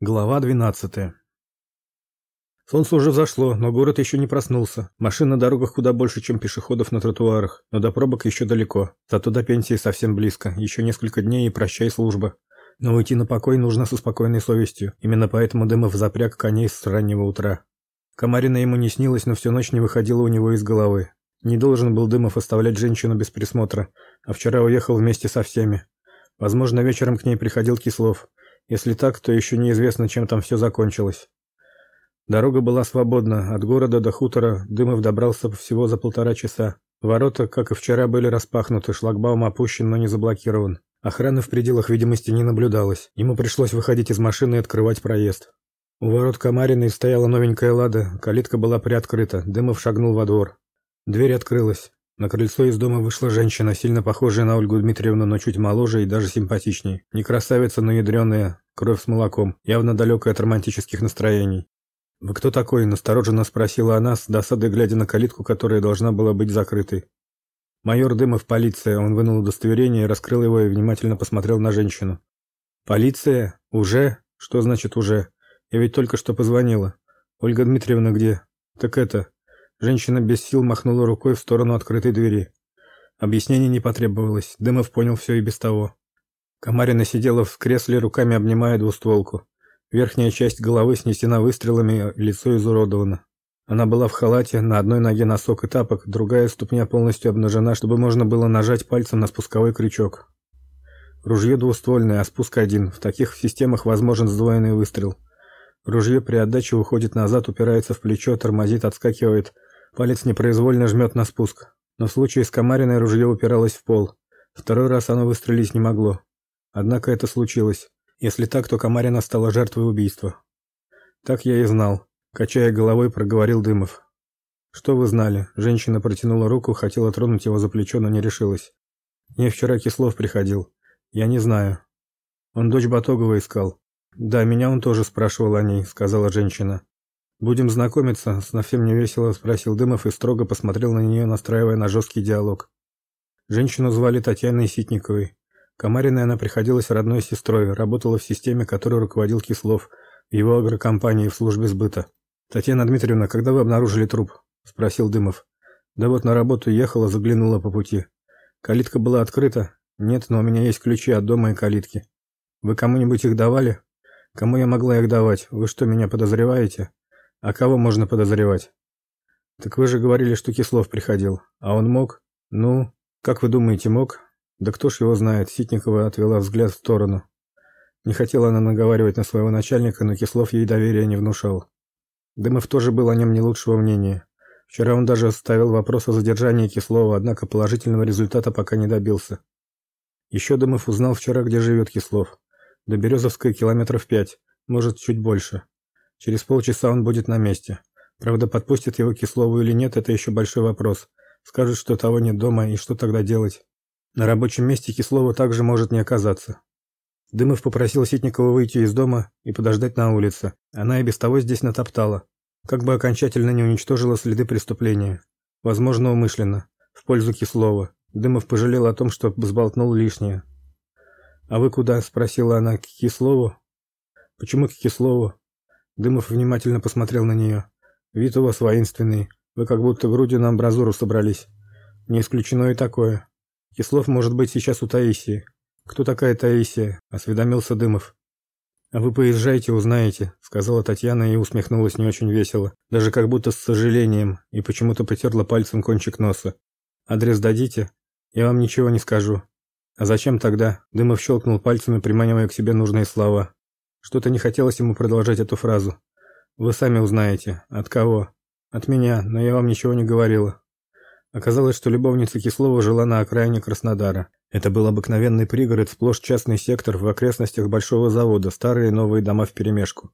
Глава 12. Солнце уже взошло, но город еще не проснулся. Машин на дорогах куда больше, чем пешеходов на тротуарах, но до пробок еще далеко. Зато до пенсии совсем близко. Еще несколько дней и прощай служба. Но уйти на покой нужно со спокойной совестью. Именно поэтому Дымов запряг коней с раннего утра. Комарина ему не снилась, но всю ночь не выходила у него из головы. Не должен был Дымов оставлять женщину без присмотра, а вчера уехал вместе со всеми. Возможно, вечером к ней приходил Кислов. Если так, то еще неизвестно, чем там все закончилось. Дорога была свободна, от города до хутора Дымов добрался всего за полтора часа. Ворота, как и вчера, были распахнуты, шлагбаум опущен, но не заблокирован. Охраны в пределах видимости не наблюдалось. Ему пришлось выходить из машины и открывать проезд. У ворот Камариной стояла новенькая лада, калитка была приоткрыта. Дымов шагнул во двор. Дверь открылась. На крыльцо из дома вышла женщина, сильно похожая на Ольгу Дмитриевну, но чуть моложе и даже симпатичнее. Не красавица, но ядреная, кровь с молоком, явно далекая от романтических настроений. «Вы кто такой?» – настороженно спросила она, с досадой глядя на калитку, которая должна была быть закрытой. «Майор Дымов, полиция». Он вынул удостоверение, раскрыл его и внимательно посмотрел на женщину. «Полиция? Уже? Что значит «уже»? Я ведь только что позвонила. Ольга Дмитриевна где? Так это, Женщина без сил махнула рукой в сторону открытой двери. Объяснений не потребовалось. Дымов понял все и без того. Комарина сидела в кресле, руками обнимая двустволку. Верхняя часть головы снесена выстрелами, лицо изуродовано. Она была в халате, на одной ноге носок и тапок, другая ступня полностью обнажена, чтобы можно было нажать пальцем на спусковой крючок. Ружье двуствольное, а спуск один. В таких системах возможен сдвоенный выстрел. Ружье при отдаче уходит назад, упирается в плечо, тормозит, отскакивает, Палец непроизвольно жмет на спуск. Но в случае с Комариной ружье упиралось в пол. Второй раз оно выстрелить не могло. Однако это случилось. Если так, то Комарина стала жертвой убийства. Так я и знал. Качая головой, проговорил Дымов. Что вы знали? Женщина протянула руку, хотела тронуть его за плечо, но не решилась. Мне вчера Кислов приходил. Я не знаю. Он дочь Батогова искал. Да, меня он тоже спрашивал о ней, сказала женщина. «Будем знакомиться?» – совсем невесело спросил Дымов и строго посмотрел на нее, настраивая на жесткий диалог. Женщину звали Татьяной Ситниковой. Комариной она приходилась родной сестрой, работала в системе, которой руководил Кислов, в его агрокомпании в службе сбыта. «Татьяна Дмитриевна, когда вы обнаружили труп?» – спросил Дымов. «Да вот на работу ехала, заглянула по пути. Калитка была открыта? Нет, но у меня есть ключи от дома и калитки. Вы кому-нибудь их давали? Кому я могла их давать? Вы что, меня подозреваете?» А кого можно подозревать? Так вы же говорили, что Кислов приходил. А он мог? Ну, как вы думаете, мог? Да кто ж его знает? Ситникова отвела взгляд в сторону. Не хотела она наговаривать на своего начальника, но Кислов ей доверия не внушал. Дымов тоже был о нем не лучшего мнения. Вчера он даже ставил вопрос о задержании Кислова, однако положительного результата пока не добился. Еще Дымов узнал вчера, где живет Кислов. До Березовской километров пять, может, чуть больше. Через полчаса он будет на месте. Правда, подпустит его Кислову или нет, это еще большой вопрос. Скажут, что того нет дома, и что тогда делать? На рабочем месте Кислова также может не оказаться. Дымов попросил Ситникова выйти из дома и подождать на улице. Она и без того здесь натоптала. Как бы окончательно не уничтожила следы преступления. Возможно, умышленно. В пользу Кислова. Дымов пожалел о том, что сболтнул лишнее. «А вы куда?» – спросила она. «К Кислову?» «Почему к Кислову?» Дымов внимательно посмотрел на нее. Вид у вас воинственный. Вы как будто грудью на амбразуру собрались. Не исключено и такое. Кислов может быть сейчас у Таисии. Кто такая Таисия? осведомился Дымов. А вы поезжайте, узнаете, сказала Татьяна и усмехнулась не очень весело, даже как будто с сожалением, и почему-то потерла пальцем кончик носа. Адрес дадите? Я вам ничего не скажу. А зачем тогда? Дымов щелкнул пальцами, приманивая к себе нужные слова. Что-то не хотелось ему продолжать эту фразу. Вы сами узнаете. От кого? От меня, но я вам ничего не говорила. Оказалось, что любовница Кислова жила на окраине Краснодара. Это был обыкновенный пригород, сплошь частный сектор в окрестностях большого завода, старые и новые дома вперемешку.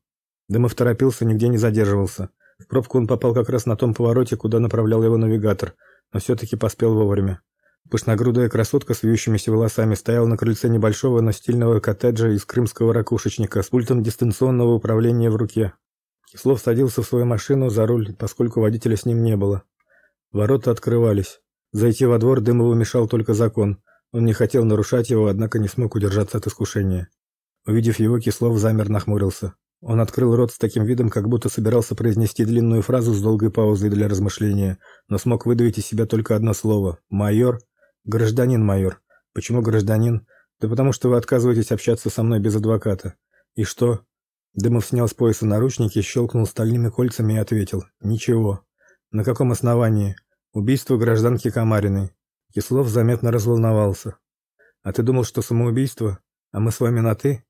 Дымов торопился, нигде не задерживался. В пробку он попал как раз на том повороте, куда направлял его навигатор, но все-таки поспел вовремя. Пышногрудая красотка с вьющимися волосами стояла на крыльце небольшого, но коттеджа из крымского ракушечника с пультом дистанционного управления в руке. Кислов садился в свою машину за руль, поскольку водителя с ним не было. Ворота открывались. Зайти во двор Дымову мешал только закон. Он не хотел нарушать его, однако не смог удержаться от искушения. Увидев его, Кислов замер, нахмурился. Он открыл рот с таким видом, как будто собирался произнести длинную фразу с долгой паузой для размышления, но смог выдавить из себя только одно слово: "Майор, гражданин майор". Почему гражданин? Да потому что вы отказываетесь общаться со мной без адвоката. И что? Дымов снял с пояса наручники, щелкнул стальными кольцами и ответил: "Ничего. На каком основании? Убийство гражданки Камариной". Кислов заметно разволновался. А ты думал, что самоубийство? А мы с вами на ты?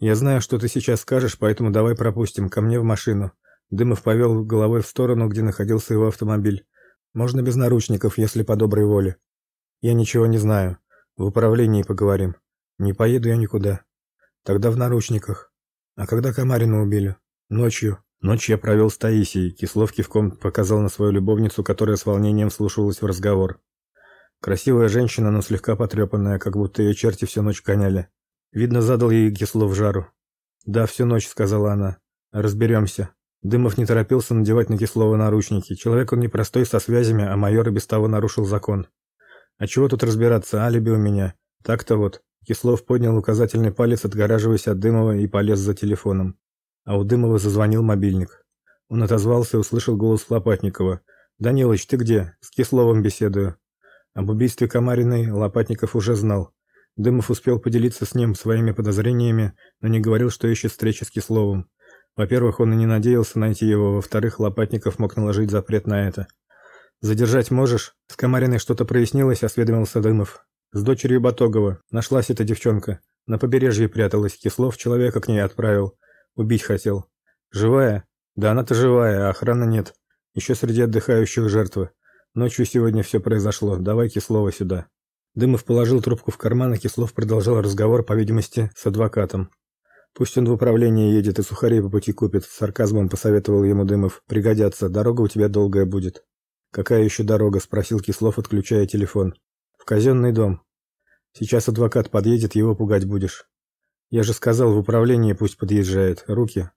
Я знаю, что ты сейчас скажешь, поэтому давай пропустим ко мне в машину. Дымов повел головой в сторону, где находился его автомобиль. Можно без наручников, если по доброй воле. Я ничего не знаю. В управлении поговорим. Не поеду я никуда. Тогда в наручниках. А когда Камарину убили? Ночью. Ночь я провел с Таисией. Кислов кивком показал на свою любовницу, которая с волнением вслушивалась в разговор. Красивая женщина, но слегка потрепанная, как будто ее черти всю ночь гоняли. Видно, задал ей Кислов жару. "Да, всю ночь", сказала она. «Разберемся». Дымов не торопился надевать на Кислова наручники. Человек он непростой со связями, а майор и без того нарушил закон. А чего тут разбираться, алиби у меня. Так-то вот. Кислов поднял указательный палец, отгораживаясь от Дымова, и полез за телефоном. А у Дымова зазвонил мобильник. Он отозвался и услышал голос Лопатникова. «Данилыч, ты где? С Кисловым беседую». Об убийстве Комариной Лопатников уже знал. Дымов успел поделиться с ним своими подозрениями, но не говорил, что ищет встречи с Кисловым. Во-первых, он и не надеялся найти его, во-вторых, Лопатников мог наложить запрет на это. «Задержать можешь?» С Комариной что-то прояснилось, осведомился Дымов. С дочерью Батогова. Нашлась эта девчонка. На побережье пряталась. Кислов человека к ней отправил. Убить хотел. Живая? Да она-то живая, а охраны нет. Еще среди отдыхающих жертвы. Ночью сегодня все произошло. Давай Кислова сюда. Дымов положил трубку в карман, а Кислов продолжал разговор, по видимости, с адвокатом. Пусть он в управление едет и сухарей по пути купит, сарказмом посоветовал ему Дымов. Пригодятся, дорога у тебя долгая будет. Какая еще дорога, спросил Кислов, отключая телефон. В казенный дом. Сейчас адвокат подъедет, его пугать будешь. Я же сказал, в управлении пусть подъезжает. Руки.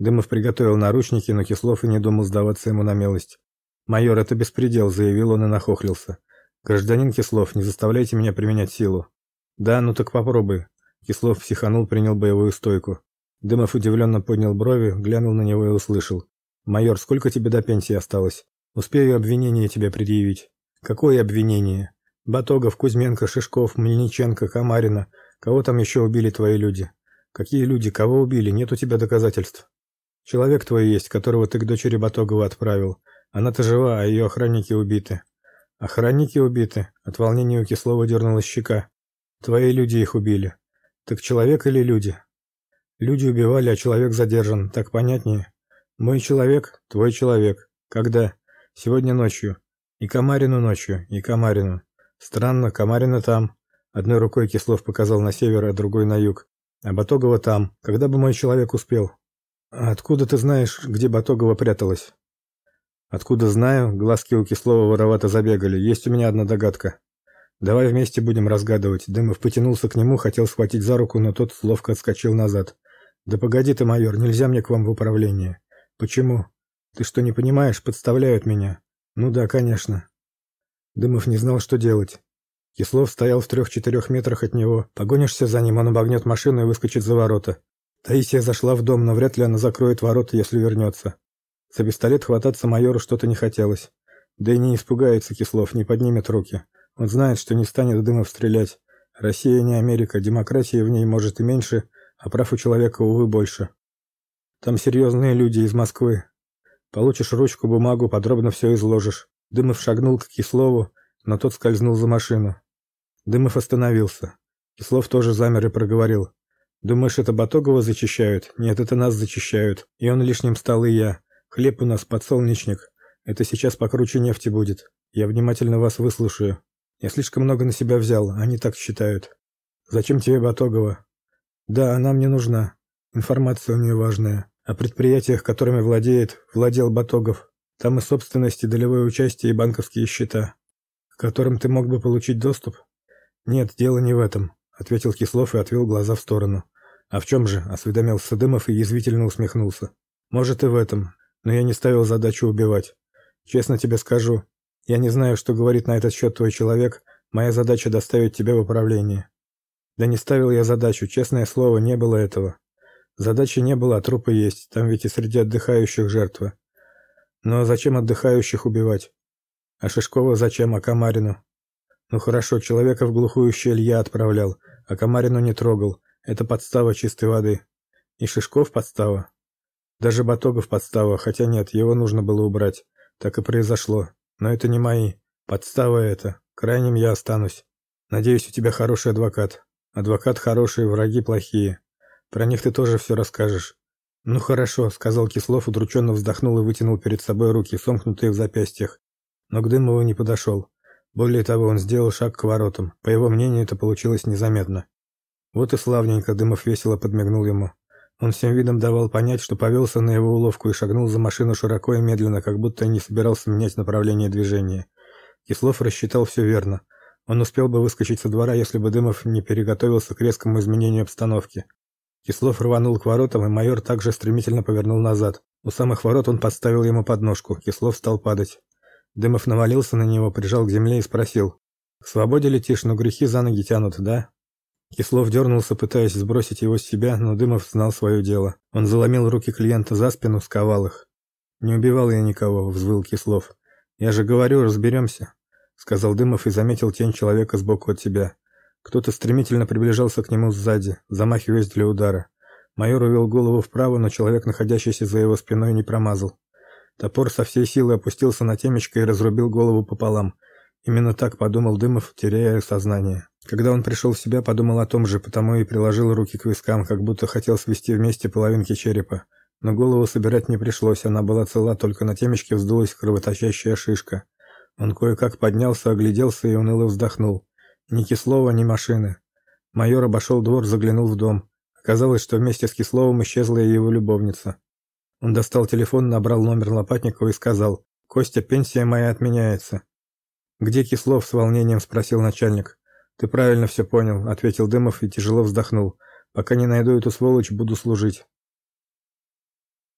Дымов приготовил наручники, но Кислов и не думал сдаваться ему на милость. Майор, это беспредел, заявил он и нахохлился. Гражданин Кислов, не заставляйте меня применять силу. Да, ну так попробуй. Кислов психанул, принял боевую стойку. Дымов удивленно поднял брови, глянул на него и услышал: "Майор, сколько тебе до пенсии осталось? Успею обвинение тебе предъявить". "Какое обвинение?" Батогов, Кузьменко, Шишков, Мельниченко, Камарина. Кого там еще убили твои люди? Какие люди? Кого убили? Нет у тебя доказательств. Человек твой есть, которого ты к дочери Батогова отправил. Она-то жива, а ее охранники убиты. Охранники убиты. От волнения у Кислова дернулась щека. Твои люди их убили. Так человек или люди? Люди убивали, а человек задержан. Так понятнее. Мой человек, твой человек. Когда? Сегодня ночью. И Камарину ночью, и Камарину. Странно, Камарина там. Одной рукой Кислов показал на север, а другой на юг. А Батогова там. Когда бы мой человек успел? А откуда ты знаешь, где Батогова пряталась? Откуда знаю? Глазки у Кислова воровато забегали. Есть у меня одна догадка. Давай вместе будем разгадывать. Дымов потянулся к нему, хотел схватить за руку, но тот ловко отскочил назад. Да погоди ты, майор, нельзя мне к вам в управление. Почему? Ты что, не понимаешь, подставляют меня? Ну да, конечно. Дымов не знал, что делать. Кислов стоял в трех-четырех метрах от него. Погонишься за ним, он обогнет машину и выскочит за ворота. Таисия зашла в дом, но вряд ли она закроет ворота, если вернется. За пистолет хвататься майору что-то не хотелось. Да и не испугается Кислов, не поднимет руки. Он знает, что не станет Дымов стрелять. Россия не Америка, демократии в ней может и меньше, а прав у человека, увы, больше. Там серьезные люди из Москвы. Получишь ручку, бумагу, подробно все изложишь. Дымов шагнул к Кислову, но тот скользнул за машину. Дымов остановился. Кислов тоже замер и проговорил: "Думаешь, это Батогова зачищают? Нет, это нас зачищают. И он лишним стал и я. Хлеб у нас подсолнечник. Это сейчас покруче нефти будет. Я внимательно вас выслушаю. Я слишком много на себя взял, они так считают. Зачем тебе Батогова? Да, она мне нужна. Информация у нее важная о предприятиях, которыми владеет, владел Батогов. Там и собственность, и долевое участие, и банковские счета, к которым ты мог бы получить доступ. Нет, дело не в этом, ответил Кислов и отвел глаза в сторону. А в чем же? осведомился Дымов и язвительно усмехнулся. Может и в этом, но я не ставил задачу убивать. Честно тебе скажу, я не знаю, что говорит на этот счет твой человек. Моя задача доставить тебя в управление. Да не ставил я задачу, честное слово, не было этого. Задачи не было, а трупы есть. Там ведь и среди отдыхающих жертвы. Но зачем отдыхающих убивать? А Шишкова зачем, а Камарину? Ну хорошо, человека в глухую щель я отправлял, а Камарину не трогал. Это подстава чистой воды. И Шишков подстава. Даже Батогов подстава, хотя нет, его нужно было убрать. Так и произошло. Но это не мои. Подстава это. Крайним я останусь. Надеюсь, у тебя хороший адвокат. Адвокат хороший, враги плохие. Про них ты тоже все расскажешь. Ну хорошо, сказал Кислов, удрученно вздохнул и вытянул перед собой руки, сомкнутые в запястьях. Но к Дымову не подошел. Более того, он сделал шаг к воротам. По его мнению, это получилось незаметно. Вот и славненько, Дымов весело подмигнул ему. Он всем видом давал понять, что повелся на его уловку и шагнул за машину широко и медленно, как будто не собирался менять направление движения. Кислов рассчитал все верно. Он успел бы выскочить со двора, если бы Дымов не переготовился к резкому изменению обстановки. Кислов рванул к воротам, и майор также стремительно повернул назад. У самых ворот он подставил ему подножку. Кислов стал падать. Дымов навалился на него, прижал к земле и спросил: "К свободе летишь, но грехи за ноги тянут, да?" Кислов дернулся, пытаясь сбросить его с себя, но Дымов знал свое дело. Он заломил руки клиента за спину, сковал их. "Не убивал я никого", взвыл Кислов. "Я же говорю, разберемся сказал Дымов и заметил тень человека сбоку от себя. Кто-то стремительно приближался к нему сзади, замахиваясь для удара. Майор увел голову вправо, но человек, находящийся за его спиной, не промазал. Топор со всей силы опустился на темечко и разрубил голову пополам. Именно так подумал Дымов, теряя сознание. Когда он пришел в себя, подумал о том же, потому и приложил руки к вискам, как будто хотел свести вместе половинки черепа. Но голову собирать не пришлось, она была цела, только на темечке вздулась кровоточащая шишка. Он кое-как поднялся, огляделся и уныло вздохнул. Ни Кислова, ни машины. Майор обошел двор, заглянул в дом. Оказалось, что вместе с Кисловым исчезла и его любовница. Он достал телефон, набрал номер Лопатникова и сказал: "Костя, пенсия моя отменяется". "Где Кислов?" с волнением спросил начальник. "Ты правильно все понял", ответил Дымов и тяжело вздохнул. "Пока не найду эту сволочь, буду служить".